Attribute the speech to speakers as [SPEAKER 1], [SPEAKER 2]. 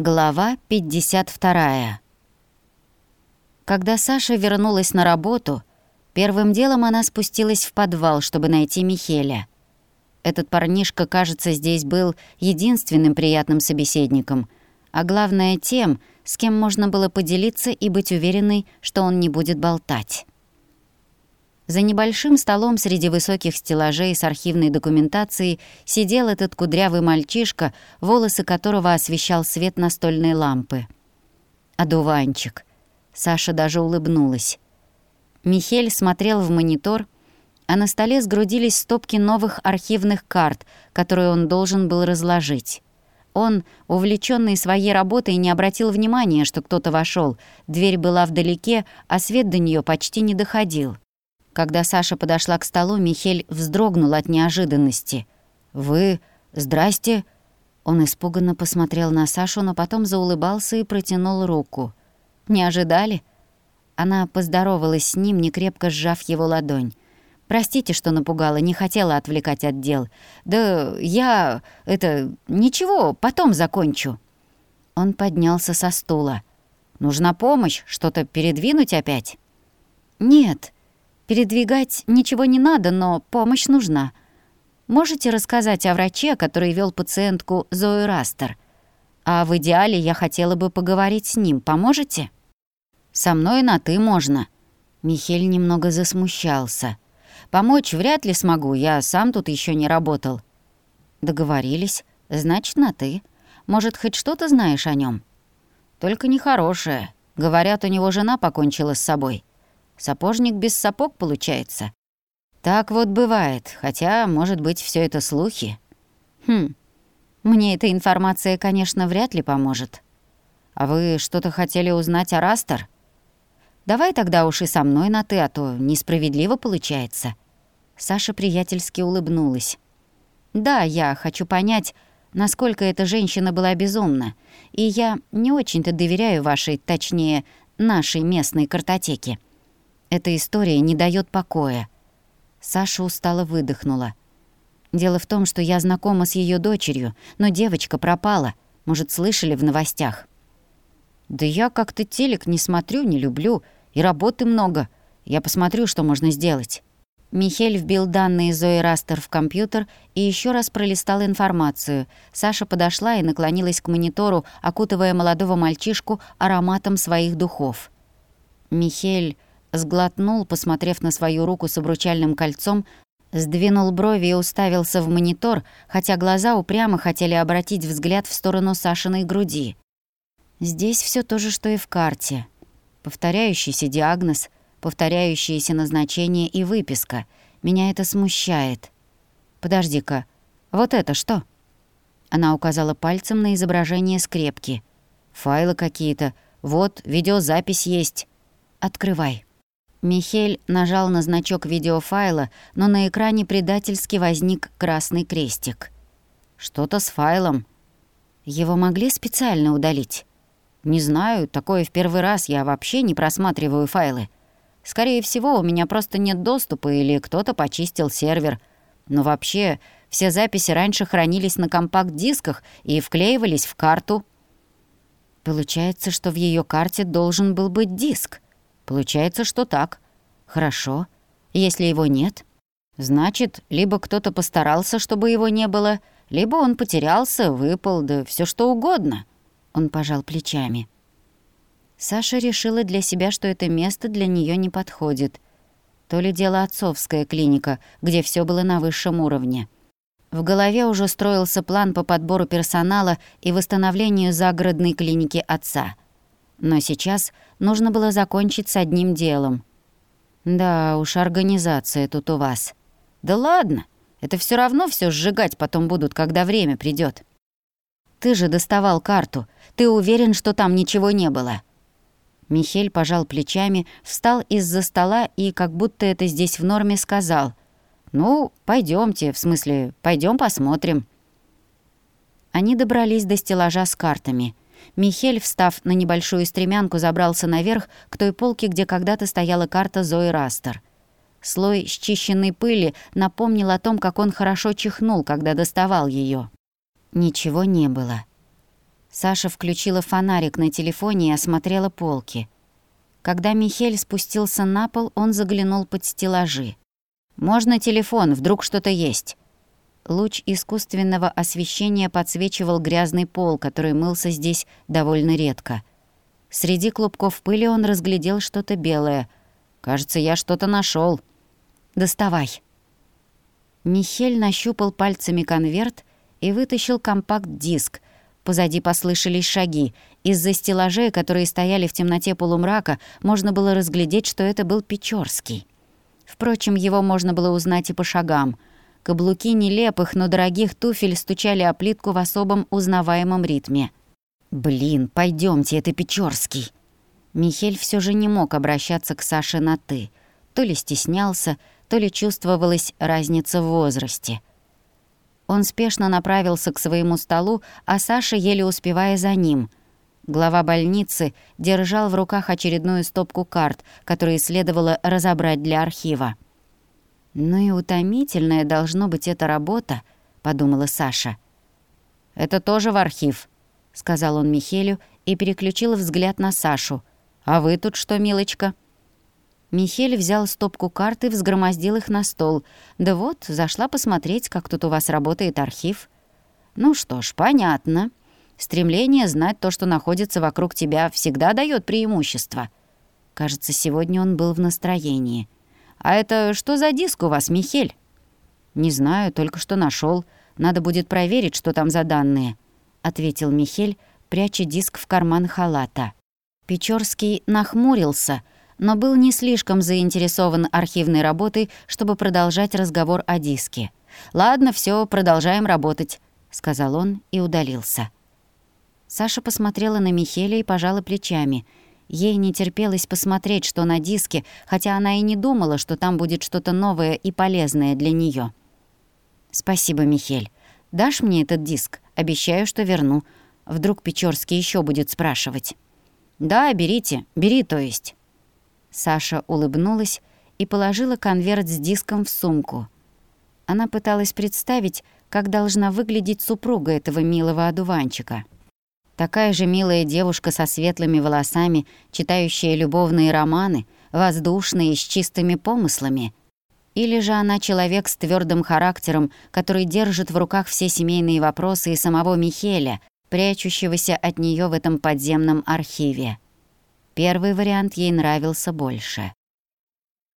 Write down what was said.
[SPEAKER 1] Глава 52. Когда Саша вернулась на работу, первым делом она спустилась в подвал, чтобы найти Михеля. Этот парнишка, кажется, здесь был единственным приятным собеседником, а главное тем, с кем можно было поделиться и быть уверенной, что он не будет болтать. За небольшим столом среди высоких стеллажей с архивной документацией сидел этот кудрявый мальчишка, волосы которого освещал свет настольной лампы. Одуванчик. Саша даже улыбнулась. Михель смотрел в монитор, а на столе сгрудились стопки новых архивных карт, которые он должен был разложить. Он, увлеченный своей работой, не обратил внимания, что кто-то вошел. Дверь была вдалеке, а свет до нее почти не доходил. Когда Саша подошла к столу, Михель вздрогнул от неожиданности. «Вы... Здрасте!» Он испуганно посмотрел на Сашу, но потом заулыбался и протянул руку. «Не ожидали?» Она поздоровалась с ним, некрепко сжав его ладонь. «Простите, что напугала, не хотела отвлекать от дел. Да я... это... ничего, потом закончу». Он поднялся со стула. «Нужна помощь? Что-то передвинуть опять?» «Нет», Передвигать ничего не надо, но помощь нужна. Можете рассказать о враче, который вел пациентку Зою Растер? А в идеале я хотела бы поговорить с ним. Поможете? Со мной на «ты» можно. Михель немного засмущался. Помочь вряд ли смогу, я сам тут еще не работал. Договорились. Значит, на «ты». Может, хоть что-то знаешь о нем? Только нехорошее. Говорят, у него жена покончила с собой. Сапожник без сапог получается. Так вот бывает, хотя, может быть, все это слухи. Хм, мне эта информация, конечно, вряд ли поможет. А вы что-то хотели узнать о Растер? Давай тогда уж и со мной на «ты», а то несправедливо получается». Саша приятельски улыбнулась. «Да, я хочу понять, насколько эта женщина была безумна, и я не очень-то доверяю вашей, точнее, нашей местной картотеке. Эта история не дает покоя. Саша устало выдохнула. Дело в том, что я знакома с ее дочерью, но девочка пропала. Может, слышали в новостях? Да я как-то телек не смотрю, не люблю, и работы много. Я посмотрю, что можно сделать. Михель вбил данные Зои Растер в компьютер и еще раз пролистал информацию. Саша подошла и наклонилась к монитору, окутывая молодого мальчишку ароматом своих духов. Михель Сглотнул, посмотрев на свою руку с обручальным кольцом, сдвинул брови и уставился в монитор, хотя глаза упрямо хотели обратить взгляд в сторону Сашиной груди. Здесь все то же, что и в карте. Повторяющийся диагноз, повторяющиеся назначения и выписка. Меня это смущает. «Подожди-ка, вот это что?» Она указала пальцем на изображение скрепки. «Файлы какие-то. Вот, видеозапись есть. Открывай». Михель нажал на значок видеофайла, но на экране предательски возник красный крестик. «Что-то с файлом». «Его могли специально удалить?» «Не знаю, такое в первый раз, я вообще не просматриваю файлы. Скорее всего, у меня просто нет доступа или кто-то почистил сервер. Но вообще, все записи раньше хранились на компакт-дисках и вклеивались в карту». «Получается, что в ее карте должен был быть диск». Получается, что так. Хорошо. Если его нет, значит, либо кто-то постарался, чтобы его не было, либо он потерялся, выпал, да все что угодно. Он пожал плечами. Саша решила для себя, что это место для нее не подходит. То ли дело отцовская клиника, где все было на высшем уровне. В голове уже строился план по подбору персонала и восстановлению загородной клиники отца — но сейчас нужно было закончить с одним делом. Да уж, организация тут у вас. Да ладно, это все равно все сжигать потом будут, когда время придет. Ты же доставал карту. Ты уверен, что там ничего не было? Михель пожал плечами, встал из-за стола и, как будто это здесь в норме, сказал. «Ну, пойдемте, в смысле, пойдем посмотрим». Они добрались до стеллажа с картами — Михель, встав на небольшую стремянку, забрался наверх к той полке, где когда-то стояла карта Зои Растер. Слой счищенной пыли напомнил о том, как он хорошо чихнул, когда доставал ее. Ничего не было. Саша включила фонарик на телефоне и осмотрела полки. Когда Михель спустился на пол, он заглянул под стеллажи. «Можно телефон, вдруг что-то есть?» Луч искусственного освещения подсвечивал грязный пол, который мылся здесь довольно редко. Среди клубков пыли он разглядел что-то белое. «Кажется, я что-то нашел. «Доставай». Михель нащупал пальцами конверт и вытащил компакт-диск. Позади послышались шаги. Из-за стеллажей, которые стояли в темноте полумрака, можно было разглядеть, что это был Печорский. Впрочем, его можно было узнать и по шагам. Каблуки нелепых, но дорогих туфель стучали о плитку в особом узнаваемом ритме. «Блин, пойдемте, это Печорский!» Михель все же не мог обращаться к Саше на «ты». То ли стеснялся, то ли чувствовалась разница в возрасте. Он спешно направился к своему столу, а Саша еле успевая за ним. Глава больницы держал в руках очередную стопку карт, которые следовало разобрать для архива. «Ну и утомительная должно быть эта работа», — подумала Саша. «Это тоже в архив», — сказал он Михелю и переключил взгляд на Сашу. «А вы тут что, милочка?» Михель взял стопку карт и взгромоздил их на стол. «Да вот, зашла посмотреть, как тут у вас работает архив». «Ну что ж, понятно. Стремление знать то, что находится вокруг тебя, всегда дает преимущество». Кажется, сегодня он был в настроении. «А это что за диск у вас, Михель?» «Не знаю, только что нашел. Надо будет проверить, что там за данные», — ответил Михель, пряча диск в карман халата. Печорский нахмурился — но был не слишком заинтересован архивной работой, чтобы продолжать разговор о диске. «Ладно, все, продолжаем работать», — сказал он и удалился. Саша посмотрела на Михеля и пожала плечами. Ей не терпелось посмотреть, что на диске, хотя она и не думала, что там будет что-то новое и полезное для нее. «Спасибо, Михель. Дашь мне этот диск? Обещаю, что верну. Вдруг Печорский еще будет спрашивать». «Да, берите. Бери, то есть». Саша улыбнулась и положила конверт с диском в сумку. Она пыталась представить, как должна выглядеть супруга этого милого одуванчика. Такая же милая девушка со светлыми волосами, читающая любовные романы, воздушные, с чистыми помыслами. Или же она человек с твердым характером, который держит в руках все семейные вопросы и самого Михеля, прячущегося от нее в этом подземном архиве. Первый вариант ей нравился больше.